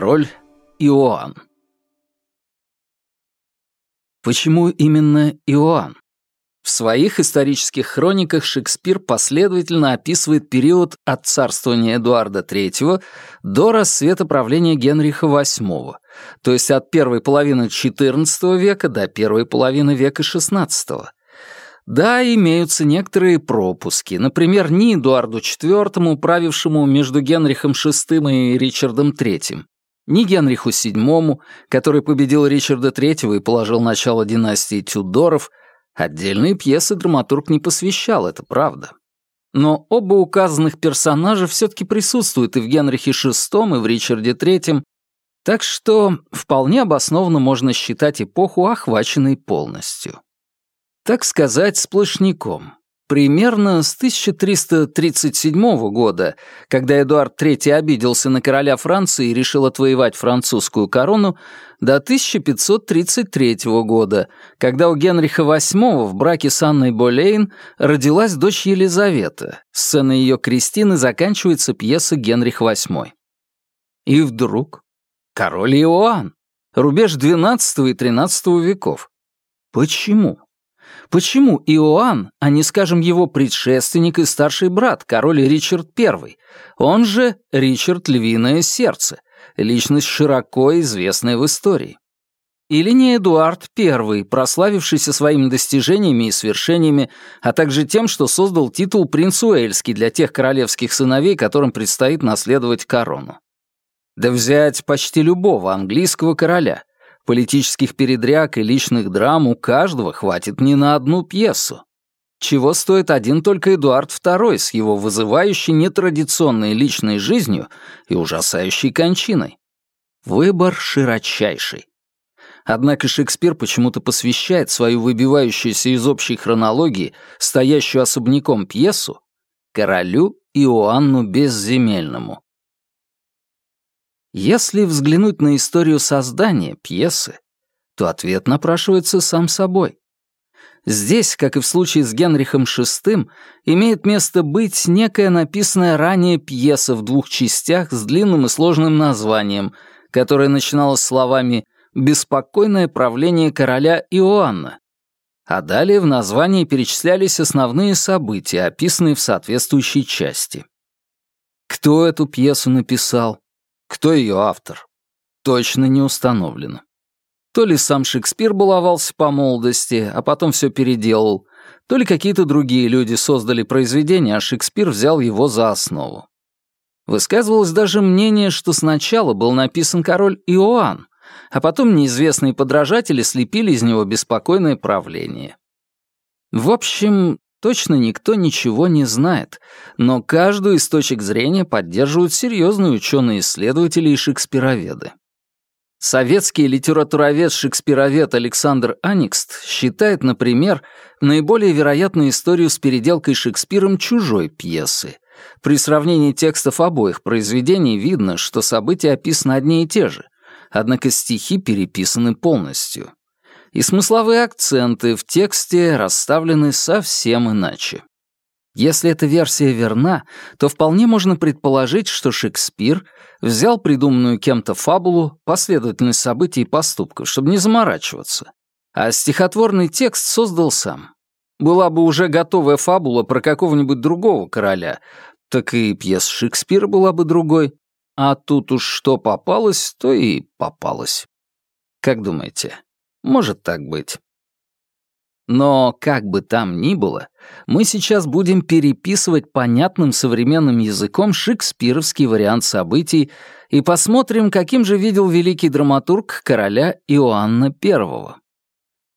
Король Иоанн. Почему именно Иоанн? В своих исторических хрониках Шекспир последовательно описывает период от царствования Эдуарда III до расцвета правления Генриха VIII, то есть от первой половины XIV века до первой половины века XVI. Да, имеются некоторые пропуски. Например, ни Эдуарду IV, правившему между Генрихом VI и Ричардом III, ни Генриху VII, который победил Ричарда III и положил начало династии Тюдоров, отдельные пьесы драматург не посвящал, это правда. Но оба указанных персонажа все-таки присутствуют и в Генрихе VI, и в Ричарде III, так что вполне обоснованно можно считать эпоху охваченной полностью. Так сказать, сплошняком. Примерно с 1337 года, когда Эдуард III обиделся на короля Франции и решил отвоевать французскую корону, до 1533 года, когда у Генриха VIII в браке с Анной Болейн родилась дочь Елизавета. Сцена ее крестины заканчивается пьеса «Генрих VIII». И вдруг король Иоанн, рубеж XII и XIII веков. Почему? Почему Иоанн, а не, скажем, его предшественник и старший брат, король Ричард I, он же Ричард Львиное Сердце, личность широко известная в истории? Или не Эдуард I, прославившийся своими достижениями и свершениями, а также тем, что создал титул принц Уэльский для тех королевских сыновей, которым предстоит наследовать корону? Да взять почти любого английского короля, Политических передряг и личных драм у каждого хватит не на одну пьесу. Чего стоит один только Эдуард II с его вызывающей нетрадиционной личной жизнью и ужасающей кончиной. Выбор широчайший. Однако Шекспир почему-то посвящает свою выбивающуюся из общей хронологии, стоящую особняком пьесу, королю Иоанну Безземельному. Если взглянуть на историю создания пьесы, то ответ напрашивается сам собой. Здесь, как и в случае с Генрихом VI, имеет место быть некая написанная ранее пьеса в двух частях с длинным и сложным названием, которая начиналась словами «Беспокойное правление короля Иоанна», а далее в названии перечислялись основные события, описанные в соответствующей части. Кто эту пьесу написал? Кто ее автор? Точно не установлено. То ли сам Шекспир баловался по молодости, а потом все переделал, то ли какие-то другие люди создали произведение, а Шекспир взял его за основу. Высказывалось даже мнение, что сначала был написан король Иоанн, а потом неизвестные подражатели слепили из него беспокойное правление. В общем, Точно никто ничего не знает, но каждую из точек зрения поддерживают серьезные ученые-исследователи и шекспироведы. Советский литературовед-шекспировед Александр Аникст считает, например, наиболее вероятную историю с переделкой Шекспиром чужой пьесы. При сравнении текстов обоих произведений видно, что события описаны одни и те же, однако стихи переписаны полностью и смысловые акценты в тексте расставлены совсем иначе. Если эта версия верна, то вполне можно предположить, что Шекспир взял придуманную кем-то фабулу, последовательность событий и поступков, чтобы не заморачиваться, а стихотворный текст создал сам. Была бы уже готовая фабула про какого-нибудь другого короля, так и пьеса Шекспира была бы другой. А тут уж что попалось, то и попалось. Как думаете, может так быть. Но, как бы там ни было, мы сейчас будем переписывать понятным современным языком шекспировский вариант событий и посмотрим, каким же видел великий драматург короля Иоанна I.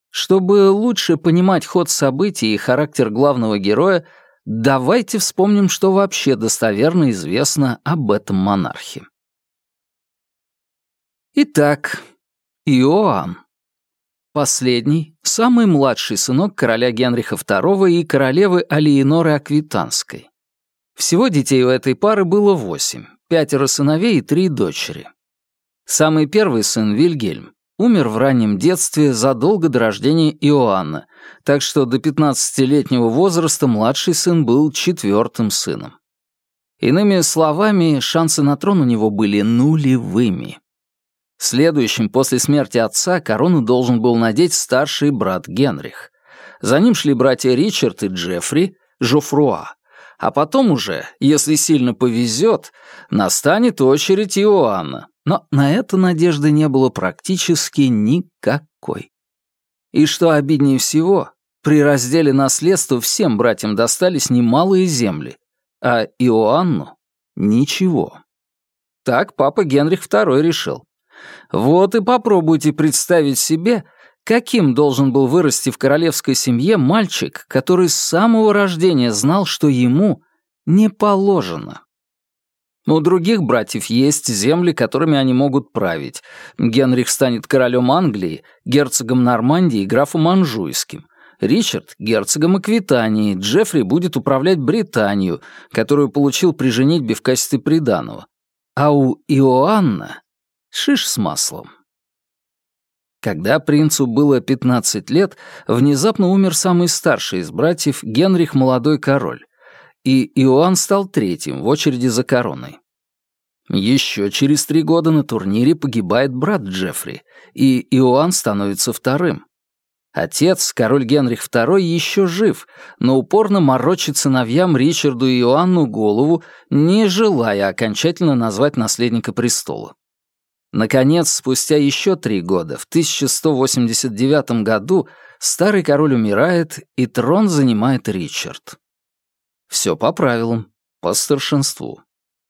Чтобы лучше понимать ход событий и характер главного героя, давайте вспомним, что вообще достоверно известно об этом монархе. Итак, Иоанн. Последний, самый младший сынок короля Генриха II и королевы Алиеноры Аквитанской. Всего детей у этой пары было восемь, пятеро сыновей и три дочери. Самый первый сын, Вильгельм, умер в раннем детстве задолго до рождения Иоанна, так что до 15-летнего возраста младший сын был четвертым сыном. Иными словами, шансы на трон у него были нулевыми. Следующим после смерти отца корону должен был надеть старший брат Генрих. За ним шли братья Ричард и Джеффри, Жофруа. А потом уже, если сильно повезет, настанет очередь Иоанна. Но на это надежды не было практически никакой. И что обиднее всего, при разделе наследства всем братьям достались немалые земли, а Иоанну — ничего. Так папа Генрих II решил. Вот и попробуйте представить себе, каким должен был вырасти в королевской семье мальчик, который с самого рождения знал, что ему не положено. У других братьев есть земли, которыми они могут править. Генрих станет королем Англии, герцогом Нормандии и графом Анжуйским. Ричард — герцогом Аквитании, Джеффри будет управлять Британию, которую получил при женитьбе в качестве приданого. А у Иоанна — шиш с маслом. Когда принцу было 15 лет, внезапно умер самый старший из братьев, Генрих Молодой Король, и Иоанн стал третьим в очереди за короной. Еще через три года на турнире погибает брат Джеффри, и Иоанн становится вторым. Отец, король Генрих II, еще жив, но упорно морочит сыновьям Ричарду и Иоанну голову, не желая окончательно назвать наследника престола. Наконец, спустя еще три года, в 1189 году, старый король умирает, и трон занимает Ричард. Все по правилам, по старшинству.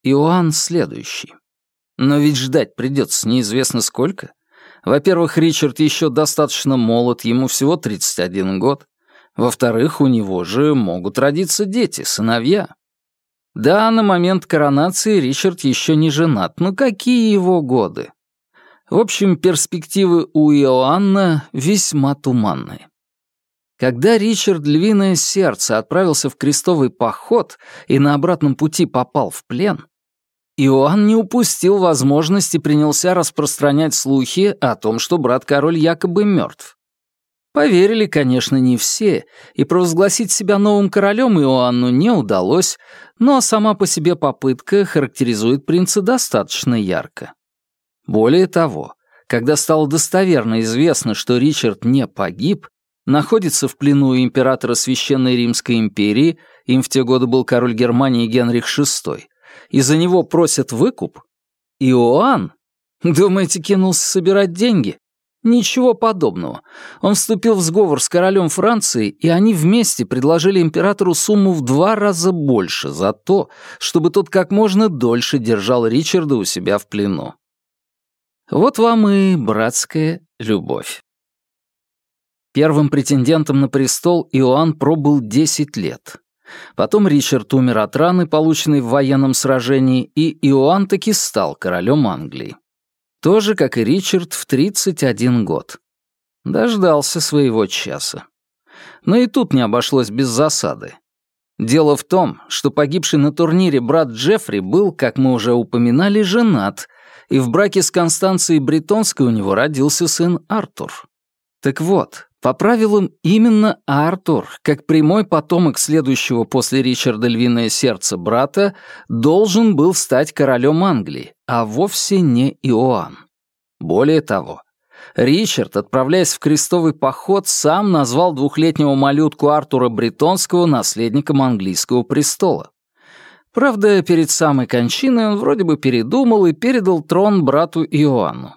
Иоанн следующий. Но ведь ждать придется неизвестно сколько. Во-первых, Ричард еще достаточно молод, ему всего 31 год. Во-вторых, у него же могут родиться дети, сыновья. Да, на момент коронации Ричард еще не женат, но какие его годы? В общем, перспективы у Иоанна весьма туманные. Когда Ричард Львиное Сердце отправился в крестовый поход и на обратном пути попал в плен, Иоанн не упустил возможности и принялся распространять слухи о том, что брат-король якобы мертв. Поверили, конечно, не все, и провозгласить себя новым королем Иоанну не удалось, но сама по себе попытка характеризует принца достаточно ярко. Более того, когда стало достоверно известно, что Ричард не погиб, находится в плену императора Священной Римской империи, им в те годы был король Германии Генрих VI, и за него просят выкуп, Иоанн, думаете, кинулся собирать деньги? Ничего подобного. Он вступил в сговор с королем Франции, и они вместе предложили императору сумму в два раза больше за то, чтобы тот как можно дольше держал Ричарда у себя в плену. Вот вам и братская любовь. Первым претендентом на престол Иоанн пробыл 10 лет. Потом Ричард умер от раны, полученной в военном сражении, и Иоанн таки стал королем Англии. Тоже, как и Ричард, в 31 год. Дождался своего часа. Но и тут не обошлось без засады. Дело в том, что погибший на турнире брат Джеффри был, как мы уже упоминали, женат, и в браке с Констанцией Бретонской у него родился сын Артур. Так вот, по правилам, именно Артур, как прямой потомок следующего после Ричарда Львиное Сердце брата, должен был стать королем Англии, а вовсе не Иоанн. Более того, Ричард, отправляясь в крестовый поход, сам назвал двухлетнего малютку Артура Бретонского наследником английского престола. Правда, перед самой кончиной он вроде бы передумал и передал трон брату Иоанну.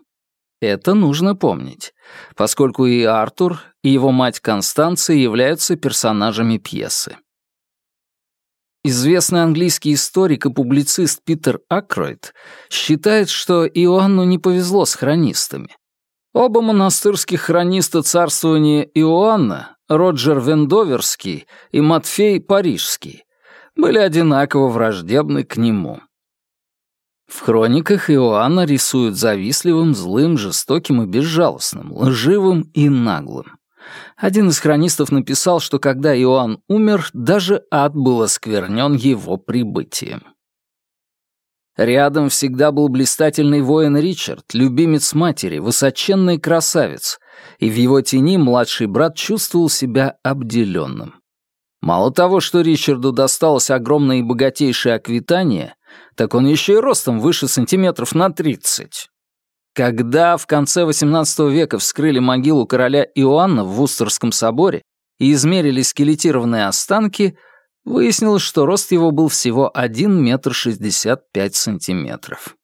Это нужно помнить, поскольку и Артур, и его мать Констанция являются персонажами пьесы. Известный английский историк и публицист Питер Акройд считает, что Иоанну не повезло с хронистами. Оба монастырских хрониста царствования Иоанна, Роджер Вендоверский и Матфей Парижский, были одинаково враждебны к нему. В хрониках Иоанна рисуют завистливым, злым, жестоким и безжалостным, лживым и наглым. Один из хронистов написал, что когда Иоанн умер, даже ад был осквернен его прибытием. Рядом всегда был блистательный воин Ричард, любимец матери, высоченный красавец, и в его тени младший брат чувствовал себя обделенным. Мало того, что Ричарду досталось огромное и богатейшее аквитание, так он еще и ростом выше сантиметров на тридцать. Когда в конце XVIII века вскрыли могилу короля Иоанна в Вустерском соборе и измерили скелетированные останки, выяснилось, что рост его был всего 1 метр 65 сантиметров.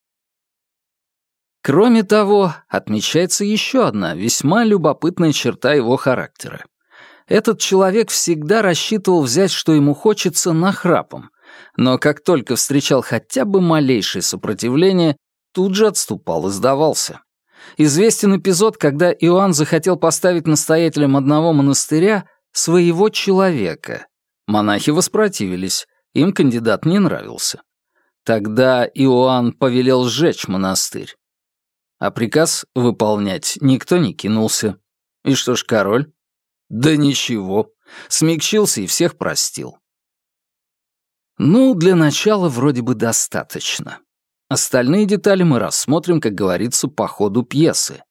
Кроме того, отмечается еще одна весьма любопытная черта его характера. Этот человек всегда рассчитывал взять, что ему хочется, нахрапом, но как только встречал хотя бы малейшее сопротивление, тут же отступал и сдавался. Известен эпизод, когда Иоанн захотел поставить настоятелем одного монастыря своего человека. Монахи воспротивились, им кандидат не нравился. Тогда Иоанн повелел сжечь монастырь. А приказ выполнять никто не кинулся. И что ж король? Да ничего, смягчился и всех простил. Ну, для начала вроде бы достаточно. Остальные детали мы рассмотрим, как говорится, по ходу пьесы.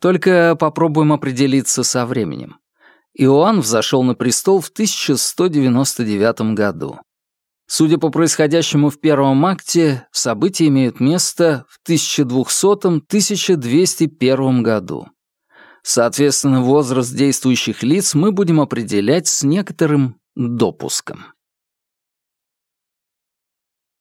Только попробуем определиться со временем. Иоанн взошел на престол в 1199 году. Судя по происходящему в первом акте, события имеют место в 1200-1201 году. Соответственно, возраст действующих лиц мы будем определять с некоторым допуском.